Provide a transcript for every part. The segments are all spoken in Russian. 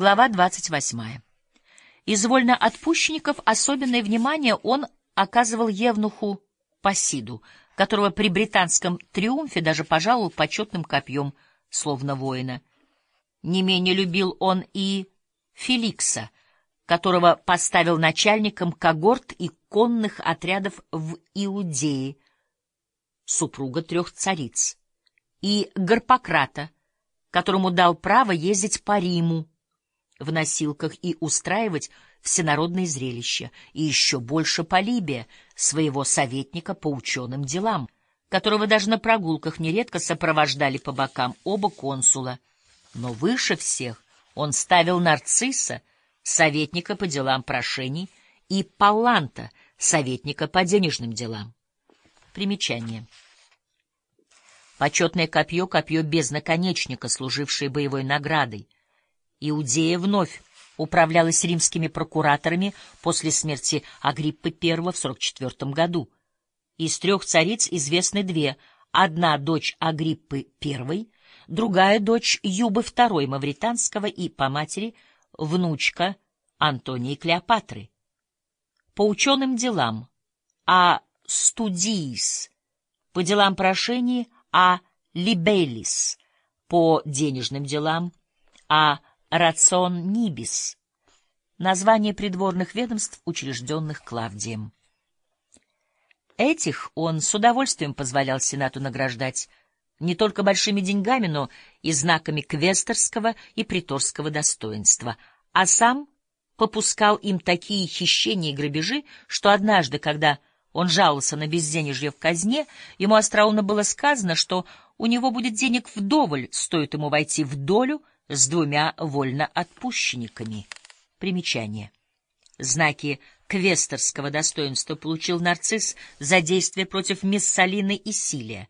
Глава 28. Из вольноотпущенников особенное внимание он оказывал Евнуху Пасиду, которого при британском триумфе даже пожаловал почетным копьем, словно воина. Не менее любил он и Феликса, которого поставил начальником когорт и конных отрядов в Иудее, супруга трех цариц, и Гарпократа, которому дал право ездить по Риму в носилках и устраивать всенародные зрелища, и еще больше Полибия, своего советника по ученым делам, которого даже на прогулках нередко сопровождали по бокам оба консула. Но выше всех он ставил Нарцисса, советника по делам прошений, и Паланта, советника по денежным делам. Примечание. Почетное копье — копье без наконечника, служившее боевой наградой. Иудея вновь управлялась римскими прокураторами после смерти Агриппы I в 44 году. Из трех цариц известны две — одна дочь Агриппы I, другая дочь Юбы II Мавританского и, по матери, внучка Антонии Клеопатры. По ученым делам — а студиис, по делам прошений — а либелис по денежным делам, а рацион нибис — название придворных ведомств, учрежденных Клавдием. Этих он с удовольствием позволял Сенату награждать не только большими деньгами, но и знаками квесторского и приторского достоинства, а сам попускал им такие хищения и грабежи, что однажды, когда он жаловался на безденежье в казне, ему остроумно было сказано, что у него будет денег вдоволь, стоит ему войти в долю с двумя вольноотпущенниками. Примечание. Знаки квесторского достоинства получил нарцисс за действие против Мессалины и Силия,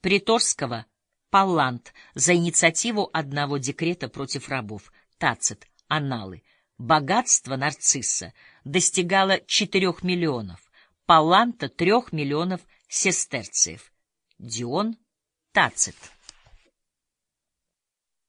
приторского — Паллант за инициативу одного декрета против рабов, Тацит, Аналы. Богатство нарцисса достигало четырех миллионов, Паланта трех миллионов сестерциев. Дион Тацит.